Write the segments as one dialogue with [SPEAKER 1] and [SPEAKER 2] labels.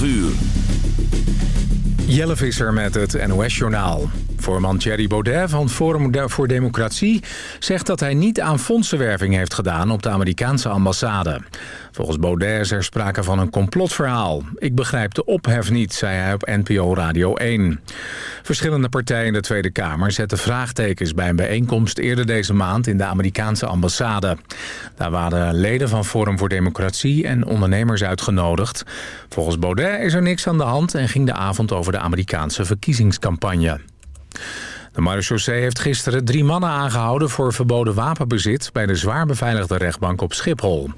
[SPEAKER 1] 12 uur.
[SPEAKER 2] Jelle Visser met het NOS-journaal. Voorman Thierry Baudet van Forum voor Democratie zegt dat hij niet aan fondsenwerving heeft gedaan op de Amerikaanse ambassade. Volgens Baudet is er sprake van een complotverhaal. Ik begrijp de ophef niet, zei hij op NPO Radio 1. Verschillende partijen in de Tweede Kamer zetten vraagtekens bij een bijeenkomst eerder deze maand in de Amerikaanse ambassade. Daar waren leden van Forum voor Democratie en ondernemers uitgenodigd. Volgens Baudet is er niks aan de hand en ging de avond over de Amerikaanse verkiezingscampagne. De marechaussee heeft gisteren drie mannen aangehouden... voor verboden wapenbezit bij de zwaar beveiligde rechtbank op Schiphol.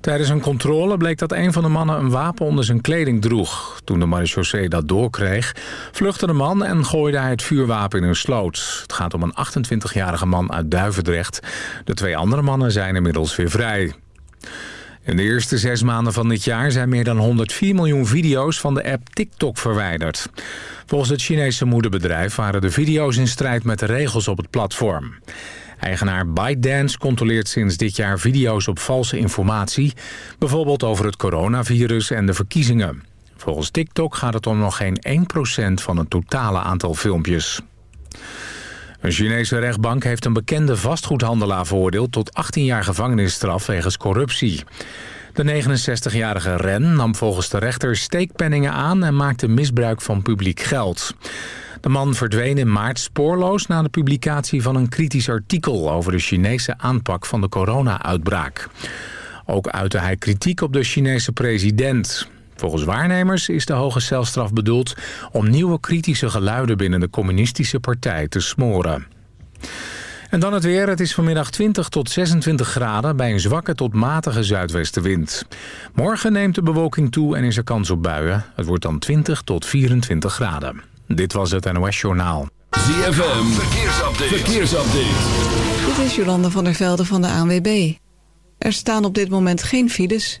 [SPEAKER 2] Tijdens een controle bleek dat een van de mannen een wapen onder zijn kleding droeg. Toen de marechaussee dat doorkreeg, vluchtte de man en gooide hij het vuurwapen in een sloot. Het gaat om een 28-jarige man uit Duivendrecht. De twee andere mannen zijn inmiddels weer vrij. In de eerste zes maanden van dit jaar zijn meer dan 104 miljoen video's van de app TikTok verwijderd. Volgens het Chinese moederbedrijf waren de video's in strijd met de regels op het platform. Eigenaar ByteDance controleert sinds dit jaar video's op valse informatie... bijvoorbeeld over het coronavirus en de verkiezingen. Volgens TikTok gaat het om nog geen 1% van het totale aantal filmpjes. Een Chinese rechtbank heeft een bekende vastgoedhandelaar veroordeeld... tot 18 jaar gevangenisstraf wegens corruptie. De 69-jarige Ren nam volgens de rechter steekpenningen aan... en maakte misbruik van publiek geld. De man verdween in maart spoorloos na de publicatie van een kritisch artikel... over de Chinese aanpak van de corona-uitbraak. Ook uitte hij kritiek op de Chinese president. Volgens waarnemers is de hoge celstraf bedoeld... om nieuwe kritische geluiden binnen de communistische partij te smoren. En dan het weer. Het is vanmiddag 20 tot 26 graden bij een zwakke tot matige zuidwestenwind. Morgen neemt de bewolking toe en is er kans op buien. Het wordt dan 20 tot 24 graden. Dit was het NOS Journaal.
[SPEAKER 1] ZFM, verkeersupdate. verkeersupdate.
[SPEAKER 3] Dit is Jolande van der Velde van de ANWB. Er staan op dit moment geen files.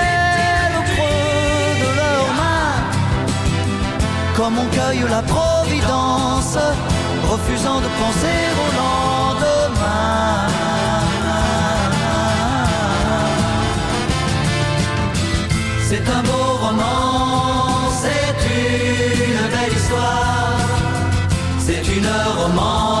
[SPEAKER 4] Comme on cueille la providence, refusant de penser au lendemain. C'est un beau roman, c'est une belle histoire, c'est une romance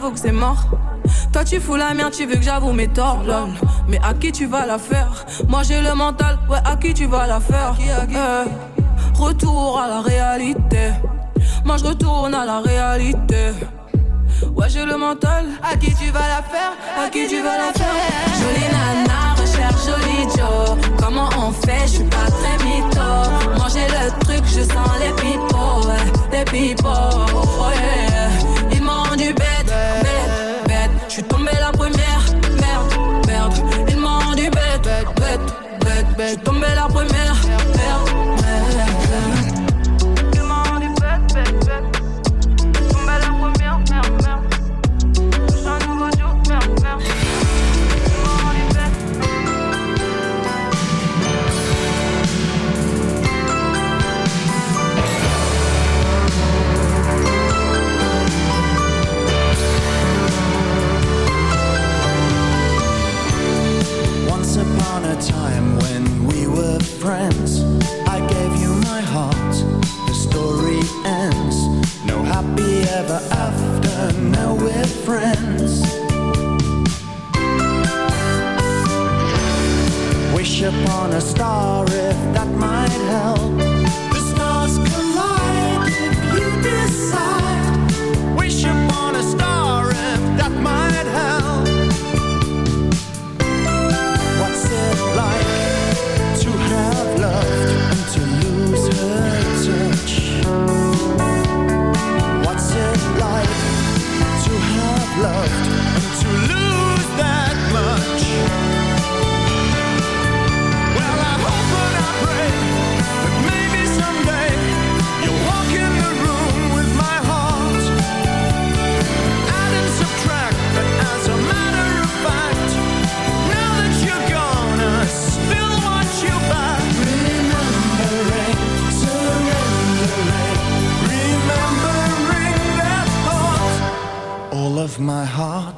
[SPEAKER 5] que c'est mort. Toi tu fous la merde, tu veux que j'avoue mes torts. Mais à qui tu vas la faire? Moi j'ai le mental, ouais, à qui tu vas la faire? Eh, retour à la réalité. Moi je retourne à la réalité. Ouais, j'ai le mental. À qui tu vas la faire? À qui tu vas la faire? Jolie nana, recherche jolie Joe. Comment on fait? Je suis pas très mytho. Manger le truc, je sens les pipos, ouais, les pipos. Oh yeah, ils m'ont du
[SPEAKER 6] volver. Pónmela, pues friends. I gave you my heart. The story ends. No happy ever after. Now we're friends. Wish upon a star if that might help. my heart.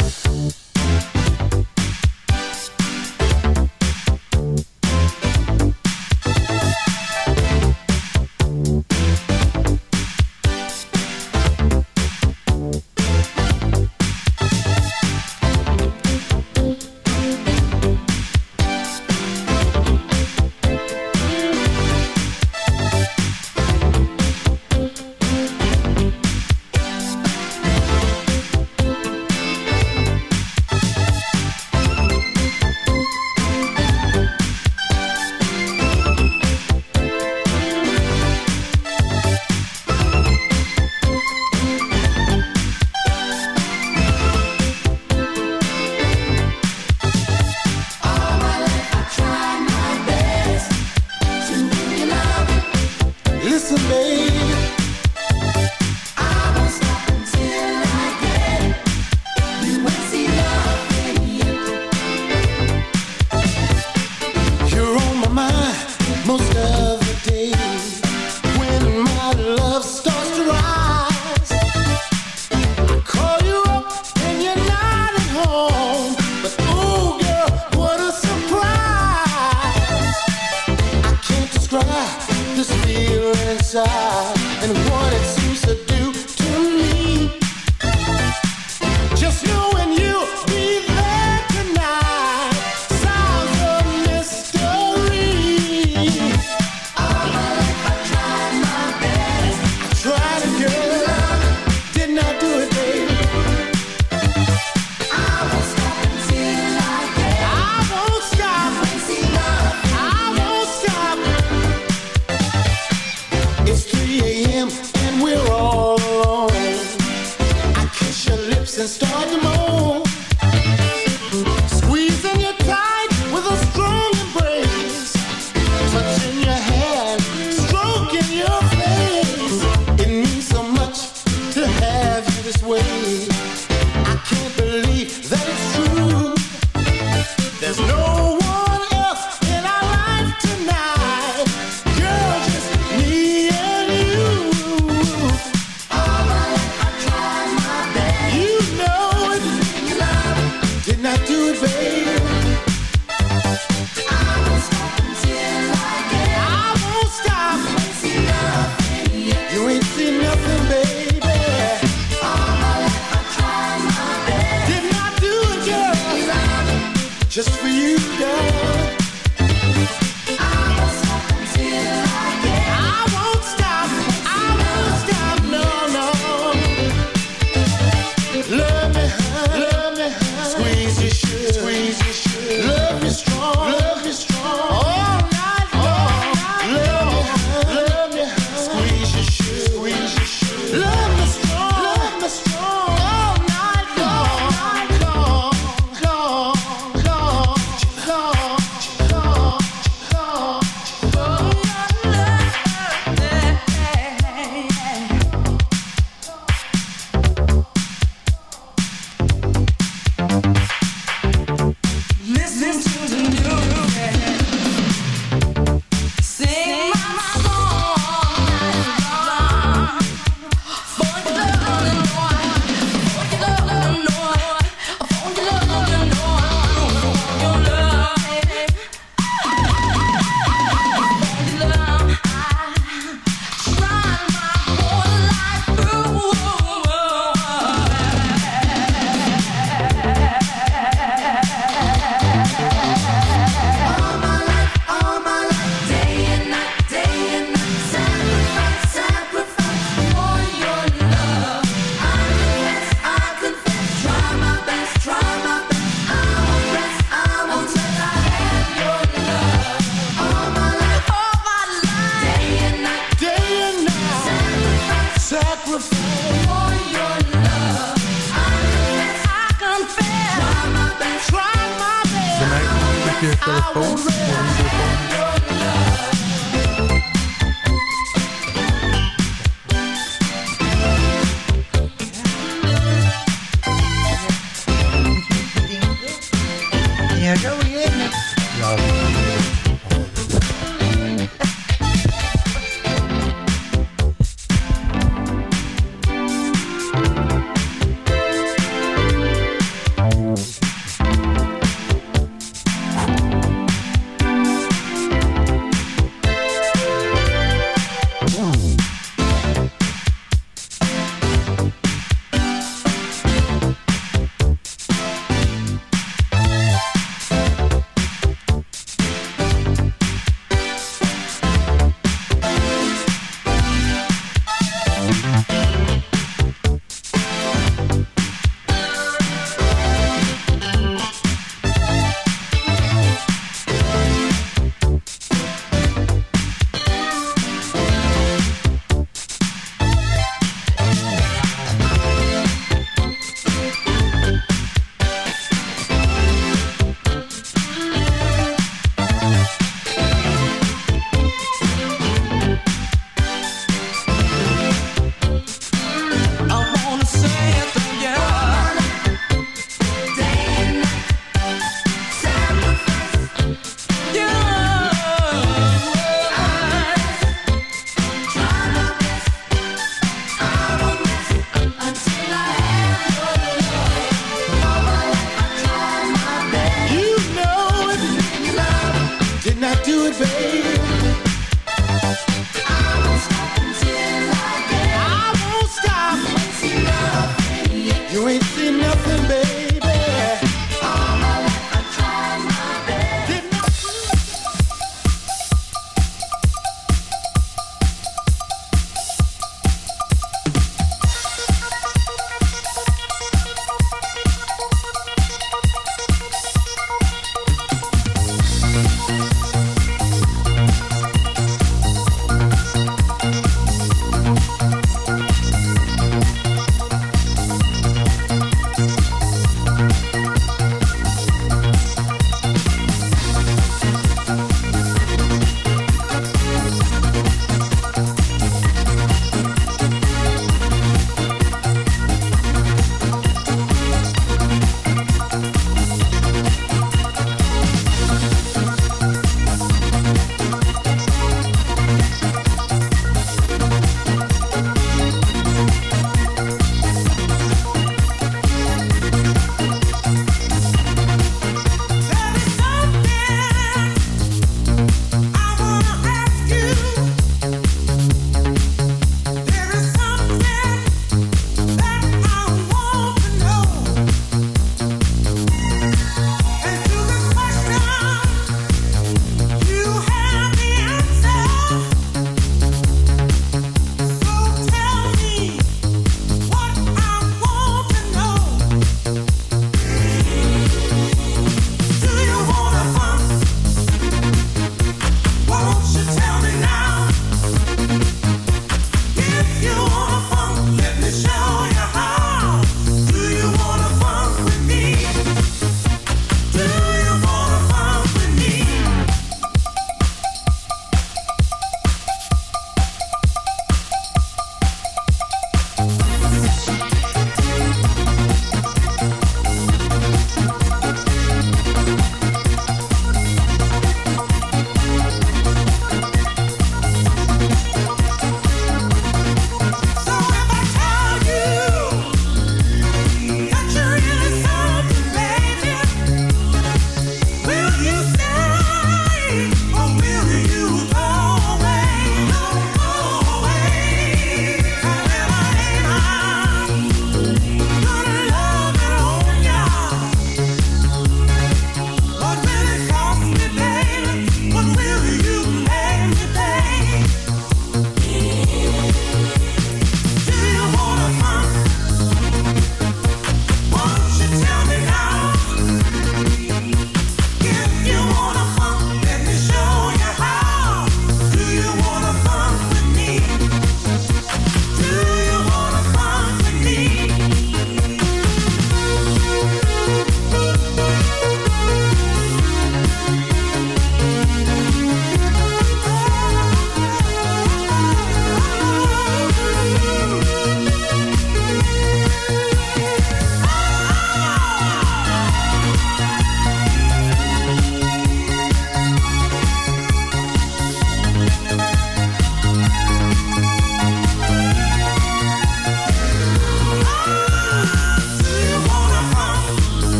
[SPEAKER 7] this fear inside. And what it's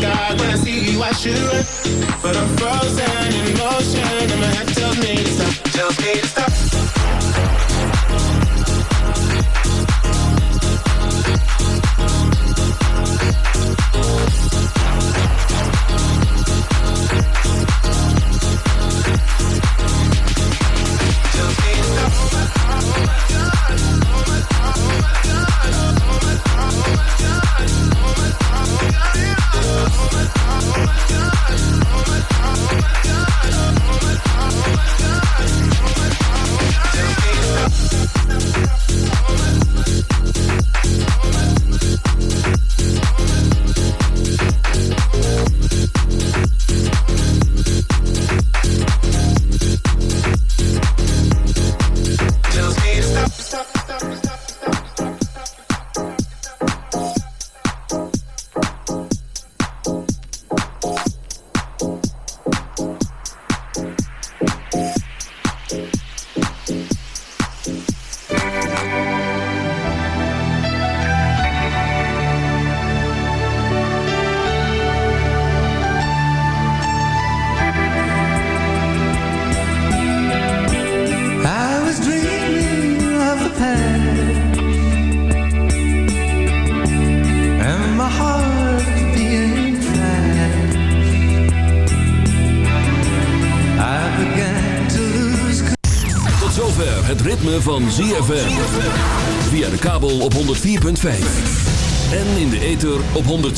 [SPEAKER 7] God, when I see you I should run, but I'm frozen in motion, and my head tells me to stop, tells me to stop.